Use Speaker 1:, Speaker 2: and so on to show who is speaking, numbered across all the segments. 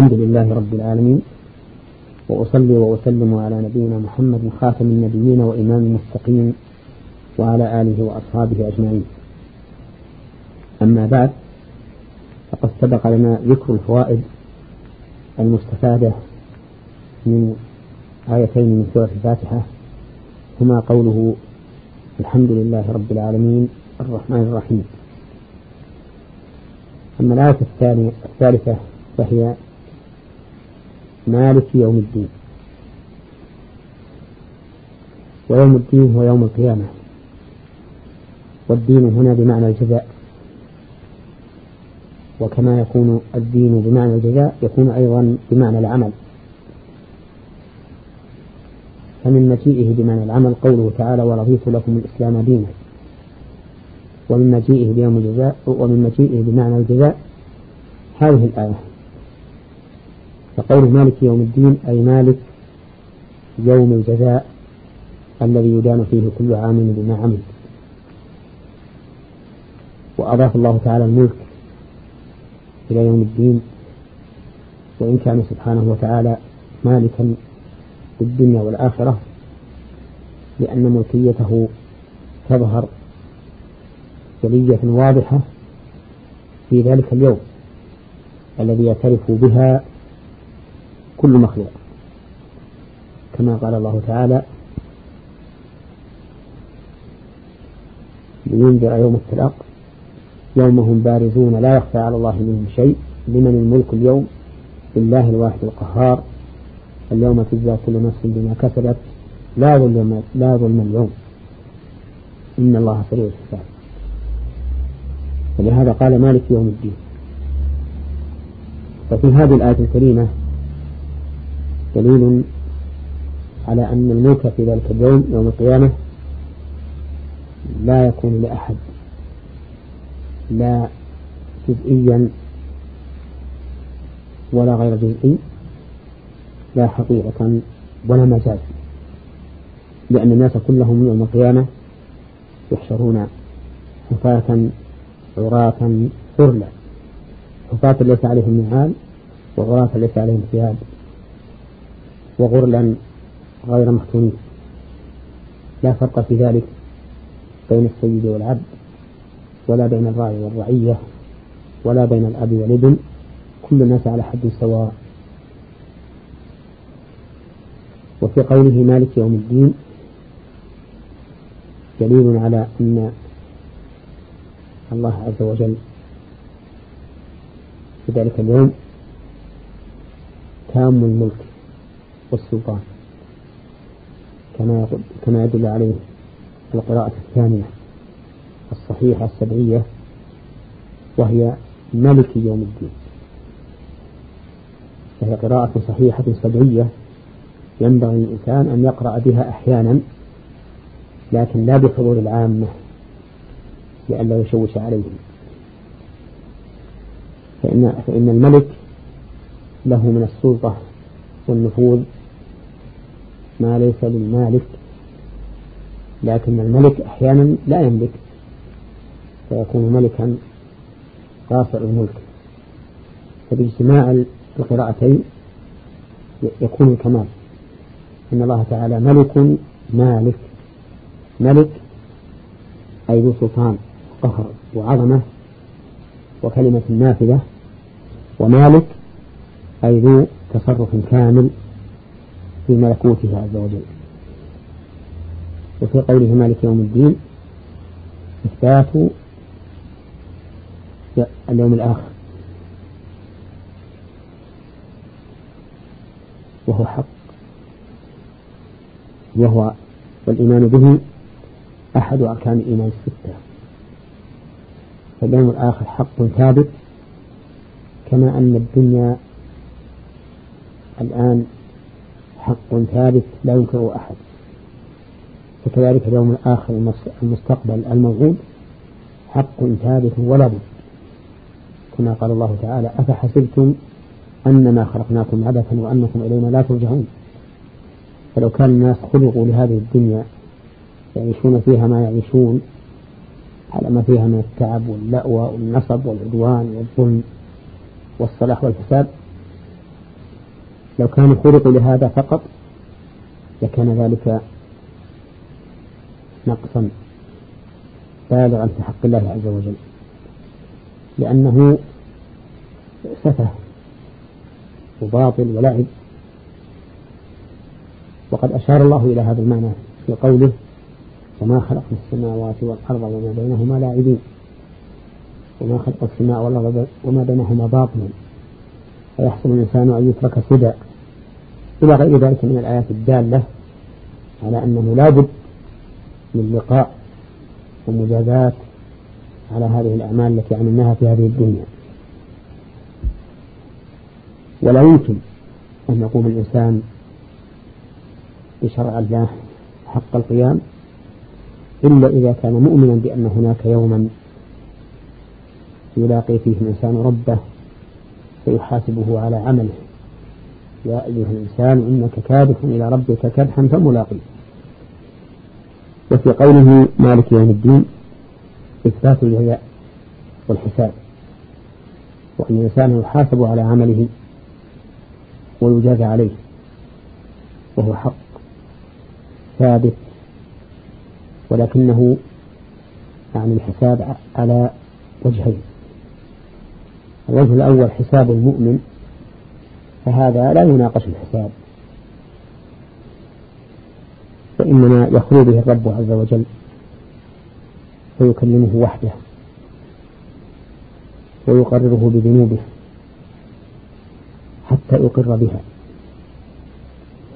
Speaker 1: الحمد لله رب العالمين وأصلي وأسلم على نبينا محمد خاتم النبيين وإمام المتقين وعلى آله وأصحابه أجمعين. أما بعد فقد سبق لنا ذكر الفوائد المستفادة من آيتين من سورة الفاتحة هما قوله الحمد لله رب العالمين الرحمن الرحيم. أما الآية الثالثة فهي مالك يوم الدين. ويوم الدين هو يوم القيامة. والدين هنا بمعنى الجزاء. وكما يكون الدين بمعنى الجزاء يكون أيضا بمعنى العمل. فمن مجيئه بمعنى العمل قوله تعالى ورضيت لكم الإسلام دينا. ومن مجيئه بيوم الجزاء ومن مجيئه بمعنى الجزاء هذه الآية. فقول مالك يوم الدين أي مالك يوم الجزاء الذي يدان فيه كل عام بما عمل. وأضاف الله تعالى الملك إلى يوم الدين وإن كان سبحانه وتعالى مالكا في الدنيا والآخرة لأن ملكيته تظهر جلية واضحة في ذلك اليوم الذي يعترف بها كل مخلوق. كما قال الله تعالى لينذر يوم التلاق يوم هم بارزون لا يخفى على الله منهم شيء. لمن الملك اليوم؟ لله الواحد القهار. اليوم تجزى كل نفس بما كسبت لا ظلم لا ظلم اليوم. إن الله سريع الحساب. ولهذا قال مالك يوم الدين. ففي هذه الآية الكريمة دليل على أن الملك في ذلك اليوم يوم القيامة لا يكون لأحد لا جزئيا ولا غير جزئي لا حقيقة ولا مجاز لأن الناس كلهم يوم القيامة يحشرون حفاة عراة غرلا حفاة ليس عليهم نعال وعراة ليس عليهم ثياب. وغرلا غير مختونين. لا فرق في ذلك بين السيد والعبد ولا بين الراعي والرعية ولا بين الأب والابن كل الناس على حد سواء. وفي قوله مالك يوم الدين دليل على أن الله عز وجل في ذلك اليوم تام الملك. والسلطان. كما كما يدل عليه القراءة الثانية الصحيحة السبعية وهي ملك يوم الدين. فهي قراءة صحيحة سبعية ينبغي الإنسان أن يقرأ بها أحيانا لكن لا بحضور العامة لئلا يشوش عليهم. فإن, فإن الملك له من السلطة والنفوذ ما ليس للمالك لكن الملك أحيانا لا يملك فيكون ملكا قاصر الملك. فباجتماع القراءتين يكون الكمال. إن الله تعالى ملك مالك. ملك أي ذو سلطان قهر وعظمة وكلمة نافذة ومالك أي ذو تصرف كامل. في ملكوته عز وجل. وفي قوله مالك يوم الدين إثبات اليوم الآخر. وهو حق. وهو والإيمان به أحد أركان الإيمان الستة. فاليوم الآخر حق ثابت كما أن الدنيا الآن حق ثابت لا ينكره أحد. وكذلك اليوم الآخر المستقبل الموعود حق ثابت ولا بد. كما قال الله تعالى أفحسبتم أنما خلقناكم عبثا وأنكم إلينا لا ترجعون. فلو كان الناس خلقوا لهذه الدنيا يعيشون فيها ما يعيشون على ما فيها من التعب واللأوى والنصب والعدوان والظلم والصلاح والفساد لو كانوا خلقوا لهذا فقط لكان ذلك نقصا بالغا في حق الله عز وجل لأنه سفه وباطل ولعب. وقد أشار الله إلى هذا المعنى في قوله وما خلقنا السماوات والأرض وما بينهما لاعبين وما خلق السماء والأرض وما بينهما باطلا. فيحسب الإنسان أن يترك سدى. إلى غير ذلك من الآيات الدالة على أنه لا بد من لقاء ومجازات على هذه الأعمال التي عملناها في هذه الدنيا. ولا يمكن أن يقوم الإنسان بشرع الله حق القيام إلا إذا كان مؤمنا بأن هناك يوما يلاقي فيه الإنسان ربه فيحاسبه على عمله. يا أيها الإنسان إنك كادح إلى ربك كدحا فملاقيه. وفي قوله مالك يوم الدين إثبات الجزاء والحساب وأن الإنسان يحاسب على عمله ويجازى عليه وهو حق ثابت ولكنه يعني الحساب على وجهين. الوجه الأول حساب المؤمن فهذا لا يناقش الحساب. فإنما يخلو به الرب عز وجل فيكلمه وحده ويقرره بذنوبه حتى يقر بها.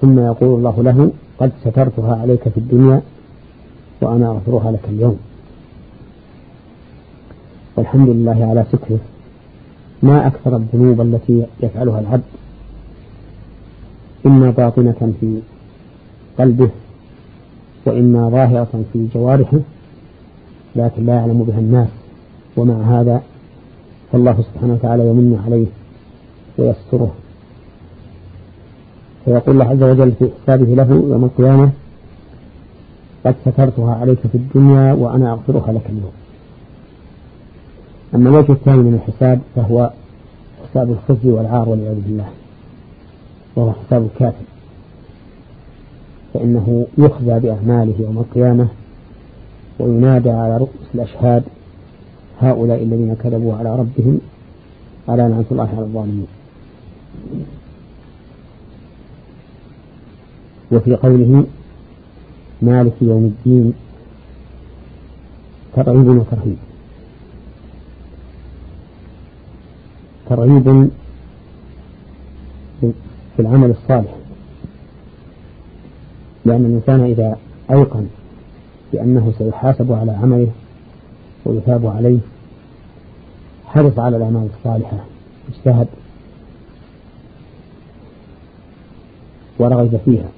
Speaker 1: ثم يقول الله له قد سترتها عليك في الدنيا وأنا أغفرها لك اليوم. والحمد لله على ستره. ما أكثر الذنوب التي يفعلها العبد. إما باطنة في قلبه وإما ظاهرة في جوارحه لكن لا يعلم بها الناس. ومع هذا فالله سبحانه وتعالى يمن عليه ويستره. فيقول الله عز وجل في حسابه له يوم القيامة قد سترتها عليك في الدنيا وأنا أغفرها لك اليوم. أما الوجه الثاني من الحساب فهو حساب الخزي والعار والعياذ بالله. وهو حساب الكافر فإنه يخزى بأعماله يوم القيامة وينادى على رؤوس الأشهاد هؤلاء الذين كذبوا على ربهم على لعنة الله على الظالمين. وفي قوله مالك يوم الدين ترغيب وترهيب. ترغيب في العمل الصالح. لأن الإنسان إذا أيقن بأنه سيحاسب على عمله ويثاب عليه حرص على الأعمال الصالحة اجتهد ورغب فيها.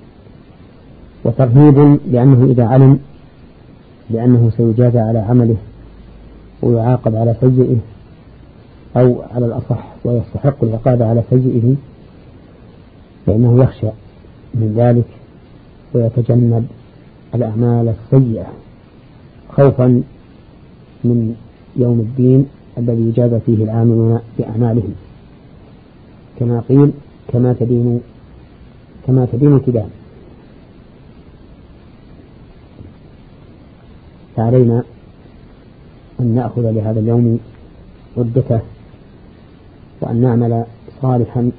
Speaker 1: وترهيب لأنه إذا علم بأنه سيجازى على عمله ويعاقب على سيئه أو على الأصح ويستحق العقاب على سيئه فإنه يخشى من ذلك ويتجنب الأعمال السيئة. خوفا من يوم الدين الذي يجازى فيه العاملون بأعمالهم. كما قيل كما تدين كما تدين تدان. فعلينا أن نأخذ لهذا اليوم عدته وأن نعمل صالحا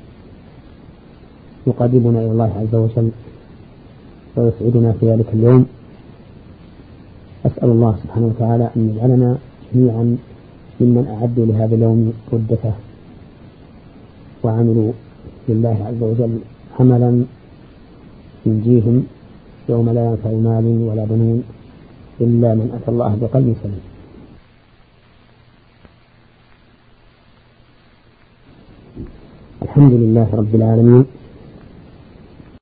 Speaker 1: يقربنا إلى الله عز وجل ويسعدنا في ذلك اليوم. أسأل الله سبحانه وتعالى أن يجعلنا جميعا ممن أعدوا لهذا اليوم عدته وعملوا لله عز وجل عملا ينجيهم يوم لا ينفع مال ولا بنون إلا من أتى الله بقلب سليم. الحمد لله رب العالمين.